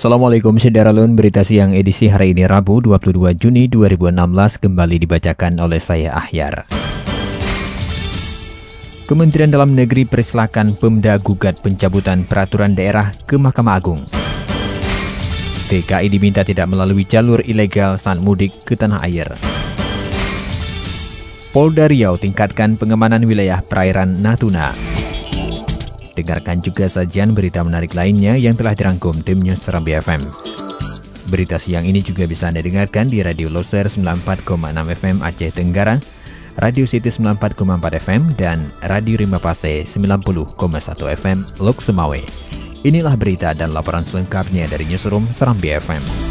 Assalamualaikum Syederalun, berita siang edisi hari ini Rabu 22 Juni 2016 kembali dibacakan oleh saya Ahyar. Kementerian Dalam Negeri persilakan Pemda gugat pencabutan peraturan daerah ke Mahkamah Agung. TKI diminta tidak melalui jalur ilegal saat mudik ke tanah air. Polda Riau tingkatkan pengamanan wilayah perairan Natuna. Dengarkan juga sajian berita menarik lainnya yang telah dirangkum tim News Serambi FM. Berita siang ini juga bisa Anda dengarkan di Radio Loser 94,6 FM Aceh Tenggara, Radio City 94,4 FM, dan Radio Rimba Pase 90,1 FM Lok Semawe. Inilah berita dan laporan selengkapnya dari Newsroom Serambi FM.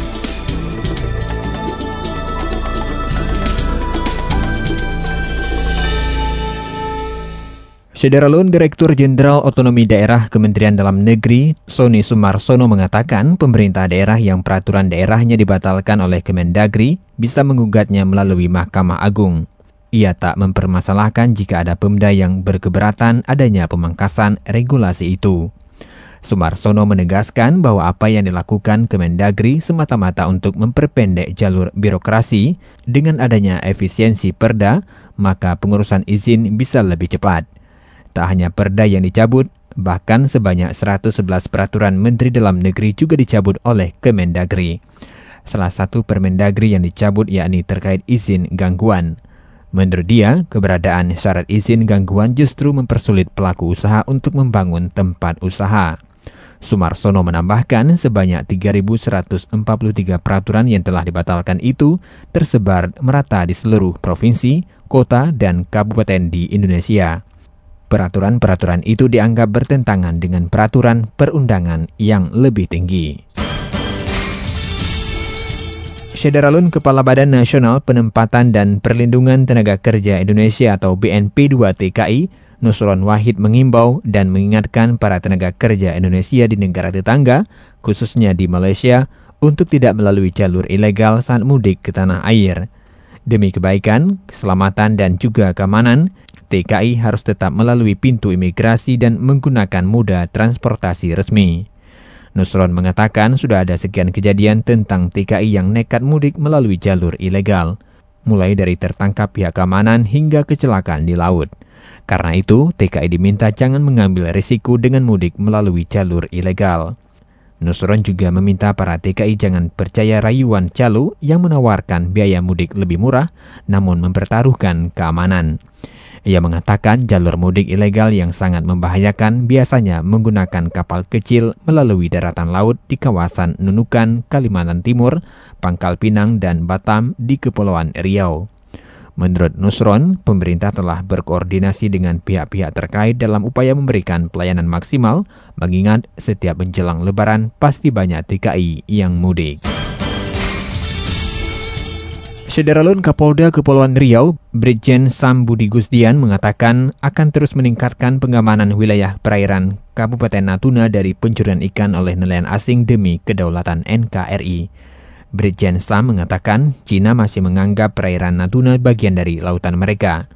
Sederalun Direktur Jenderal Otonomi Daerah Kementerian Dalam Negeri, Sony Sumarsono mengatakan pemerintah daerah yang peraturan daerahnya dibatalkan oleh Kemendagri bisa menggugatnya melalui Mahkamah Agung. Ia tak mempermasalahkan jika ada pemda yang berkeberatan adanya pemangkasan regulasi itu. Sumarsono menegaskan bahwa apa yang dilakukan Kemendagri semata-mata untuk memperpendek jalur birokrasi dengan adanya efisiensi perda, maka pengurusan izin bisa lebih cepat. Tak hanya perda yang dicabut, bahkan sebanyak 111 peraturan Menteri Dalam Negeri juga dicabut oleh Kemendagri. Salah satu Permendagri yang dicabut yakni terkait izin gangguan. Menurut dia, keberadaan syarat izin gangguan justru mempersulit pelaku usaha untuk membangun tempat usaha. Sumarsono menambahkan sebanyak 3.143 peraturan yang telah dibatalkan itu tersebar merata di seluruh provinsi, kota, dan kabupaten di Indonesia. Peraturan-peraturan itu dianggap bertentangan dengan peraturan perundangan yang lebih tinggi. Syederalun Kepala Badan Nasional Penempatan dan Perlindungan Tenaga Kerja Indonesia atau BNP 2 TKI, Nusron Wahid mengimbau dan mengingatkan para tenaga kerja Indonesia di negara tetangga, khususnya di Malaysia, untuk tidak melalui jalur ilegal saat mudik ke tanah air. Demi kebaikan, keselamatan, dan juga keamanan, TKI harus tetap melalui pintu imigrasi dan menggunakan moda transportasi resmi. Nusron mengatakan sudah ada sekian kejadian tentang TKI yang nekat mudik melalui jalur ilegal, mulai dari tertangkap pihak keamanan hingga kecelakaan di laut. Karena itu, TKI diminta jangan mengambil risiko dengan mudik melalui jalur ilegal. Nusron juga meminta para TKI jangan percaya rayuan calo yang menawarkan biaya mudik lebih murah, namun mempertaruhkan keamanan. Ia mengatakan jalur mudik ilegal yang sangat membahayakan biasanya menggunakan kapal kecil melalui daratan laut di kawasan Nunukan, Kalimantan Timur, Pangkal Pinang, dan Batam di Kepulauan Riau. Menurut Nusron, pemerintah telah berkoordinasi dengan pihak-pihak terkait dalam upaya memberikan pelayanan maksimal, mengingat setiap menjelang lebaran pasti banyak TKI yang mudik. Sederalun Kapolda Kepulauan Riau, Brigjen Sam Budi Gusdian mengatakan akan terus meningkatkan pengamanan wilayah perairan Kabupaten Natuna dari pencurian ikan oleh nelayan asing demi kedaulatan NKRI. Brigjen Sam mengatakan Cina masih menganggap perairan Natuna bagian dari lautan mereka.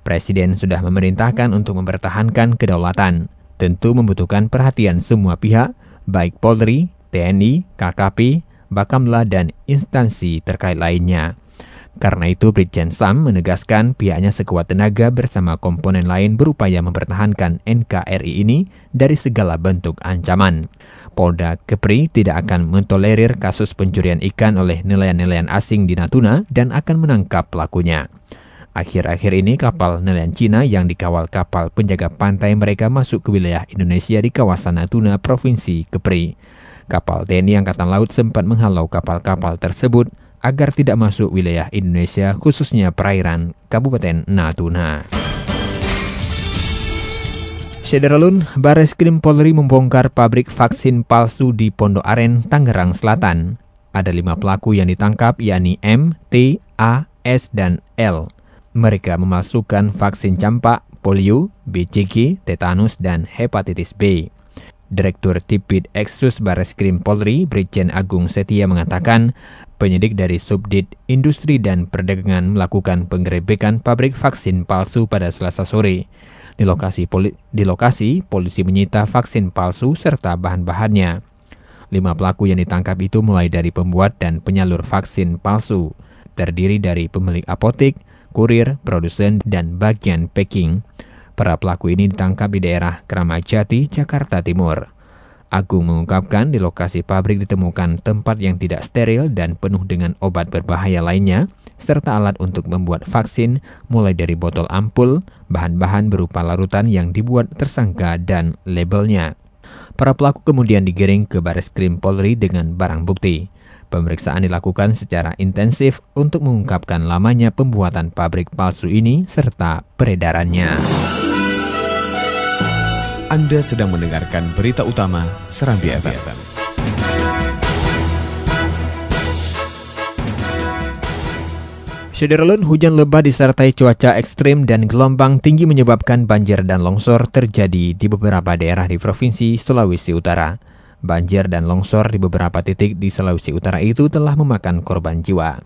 Presiden sudah memerintahkan untuk mempertahankan kedaulatan. Tentu membutuhkan perhatian semua pihak, baik Polri, TNI, KKP, Bakamla, dan instansi terkait lainnya. Karena itu, Brigjen Sam menegaskan pihaknya sekuat tenaga bersama komponen lain berupaya mempertahankan NKRI ini dari segala bentuk ancaman. Polda Kepri tidak akan mentolerir kasus pencurian ikan oleh nelayan-nelayan asing di Natuna dan akan menangkap pelakunya. Akhir-akhir ini kapal nelayan Cina yang dikawal kapal penjaga pantai mereka masuk ke wilayah Indonesia di kawasan Natuna, Provinsi Kepri. Kapal TNI Angkatan Laut sempat menghalau kapal-kapal tersebut agar tidak masuk wilayah Indonesia khususnya perairan Kabupaten Natuna. Sederalun, Bares Krim Polri membongkar pabrik vaksin palsu di Pondok Aren, Tangerang Selatan. Ada lima pelaku yang ditangkap, yakni M, T, A, S, dan L. Mereka memasukkan vaksin campak, polio, BCG, tetanus, dan hepatitis B. Direktur Tipid Exus Bareskrim Polri, Brigjen Agung Setia mengatakan, penyidik dari Subdit Industri dan Perdagangan melakukan penggerebekan pabrik vaksin palsu pada Selasa sore. Di lokasi, poli di lokasi, polisi menyita vaksin palsu serta bahan-bahannya. Lima pelaku yang ditangkap itu mulai dari pembuat dan penyalur vaksin palsu, terdiri dari pemilik apotek, kurir, produsen, dan bagian packing. Para pelaku ini ditangkap di daerah Keramat Jati, Jakarta Timur. Agung mengungkapkan di lokasi pabrik ditemukan tempat yang tidak steril dan penuh dengan obat berbahaya lainnya, serta alat untuk membuat vaksin mulai dari botol ampul, bahan-bahan berupa larutan yang dibuat tersangka dan labelnya. Para pelaku kemudian digiring ke Baris Krim Polri dengan barang bukti. Pemeriksaan dilakukan secara intensif untuk mengungkapkan lamanya pembuatan pabrik palsu ini serta peredarannya. Anda sedang mendengarkan berita utama Serambi FM. Sederalun, hujan lebat disertai cuaca ekstrim dan gelombang tinggi menyebabkan banjir dan longsor terjadi di beberapa daerah di Provinsi Sulawesi Utara. Banjir dan longsor di beberapa titik di Sulawesi Utara itu telah memakan korban jiwa.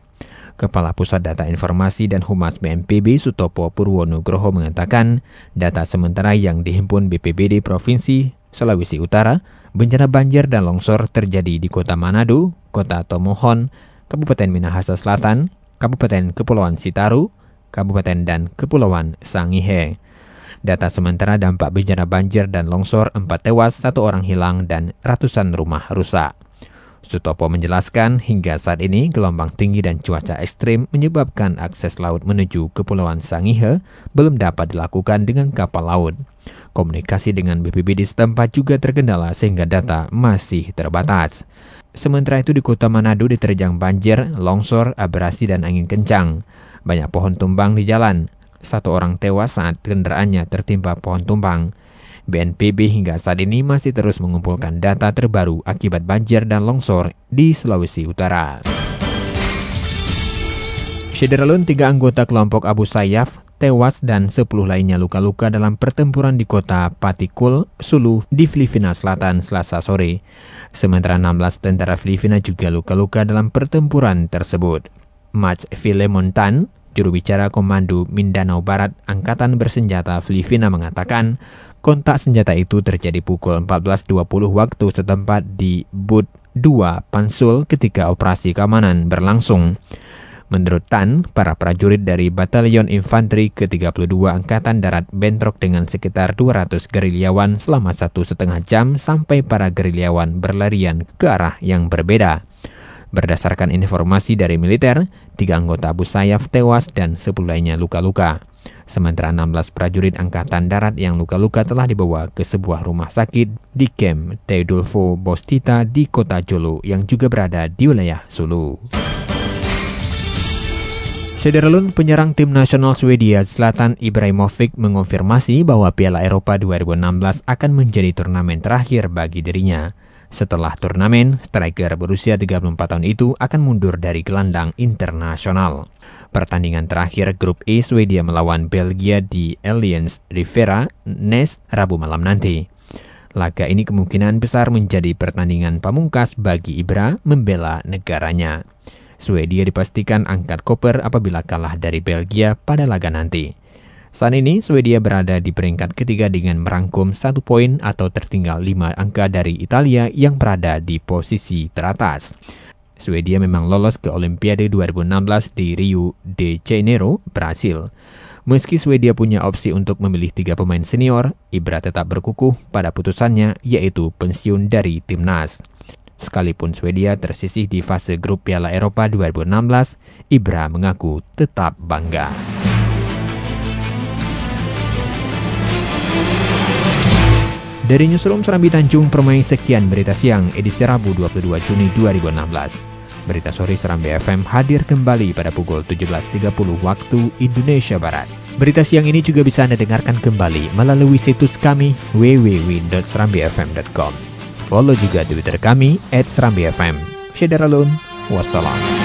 Kepala Pusat Data Informasi dan Humas BNPB Sutopo Purwonugroho mengatakan, data sementara yang dihimpun BPBD Provinsi Sulawesi Utara, bencana banjir dan longsor terjadi di Kota Manado, Kota Tomohon, Kabupaten Minahasa Selatan, Kabupaten Kepulauan Sitaru, Kabupaten dan Kepulauan Sangihe. Data sementara dampak bencana banjir dan longsor, empat tewas, satu orang hilang, dan ratusan rumah rusak. Sutopo menjelaskan hingga saat ini gelombang tinggi dan cuaca ekstrim menyebabkan akses laut menuju Kepulauan Sangihe belum dapat dilakukan dengan kapal laut. Komunikasi dengan BPBD setempat juga terkendala sehingga data masih terbatas. Sementara itu di kota Manado diterjang banjir, longsor, abrasi, dan angin kencang. Banyak pohon tumbang di jalan. Satu orang tewas saat kendaraannya tertimpa pohon tumbang. BNPB hingga saat ini masih terus mengumpulkan data terbaru akibat banjir dan longsor di Sulawesi Utara. Syederalun tiga anggota kelompok Abu Sayyaf tewas dan 10 lainnya luka-luka dalam pertempuran di kota Patikul, Sulu, di Filipina Selatan selasa sore. Sementara 16 tentara Filipina juga luka-luka dalam pertempuran tersebut. Mach Filemontan, juru bicara Komando Mindanao Barat Angkatan Bersenjata Filipina mengatakan, kontak senjata itu terjadi pukul 14.20 waktu setempat di Bud 2 Pansul ketika operasi keamanan berlangsung. Menurut Tan, para prajurit dari Batalion Infanteri ke-32 Angkatan Darat bentrok dengan sekitar 200 gerilyawan selama satu setengah jam sampai para gerilyawan berlarian ke arah yang berbeda. Berdasarkan informasi dari militer, tiga anggota Abu Sayyaf tewas dan 10 lainnya luka-luka. Sementara 16 prajurit Angkatan Darat yang luka-luka telah dibawa ke sebuah rumah sakit di Kem Teodulfo Bostita di kota Jolo yang juga berada di wilayah Sulu. Sederalun penyerang tim nasional Swedia Selatan Ibrahimovic mengonfirmasi bahwa Piala Eropa 2016 akan menjadi turnamen terakhir bagi dirinya. Setelah turnamen, striker berusia 34 tahun itu akan mundur dari gelandang internasional. Pertandingan terakhir grup E Swedia melawan Belgia di Allianz Rivera Nes Rabu malam nanti. Laga ini kemungkinan besar menjadi pertandingan pamungkas bagi Ibra membela negaranya. Swedia dipastikan angkat koper apabila kalah dari Belgia pada laga nanti. Saat ini, Swedia berada di peringkat ketiga dengan merangkum satu poin atau tertinggal lima angka dari Italia yang berada di posisi teratas. Swedia memang lolos ke Olimpiade 2016 di Rio de Janeiro, Brasil. Meski Swedia punya opsi untuk memilih tiga pemain senior, Ibra tetap berkukuh pada putusannya yaitu pensiun dari timnas. Sekalipun Swedia tersisih di fase grup Piala Eropa 2016, Ibra mengaku tetap bangga. Dari Newsroom Serambi Tanjung Permai sekian berita siang edisi Rabu 22 Juni 2016. Berita sore Serambi FM hadir kembali pada pukul 17.30 waktu Indonesia Barat. Berita siang ini juga bisa Anda dengarkan kembali melalui situs kami www.serambifm.com. Follow juga Twitter kami at Serambi FM. Syedaralun, wassalam.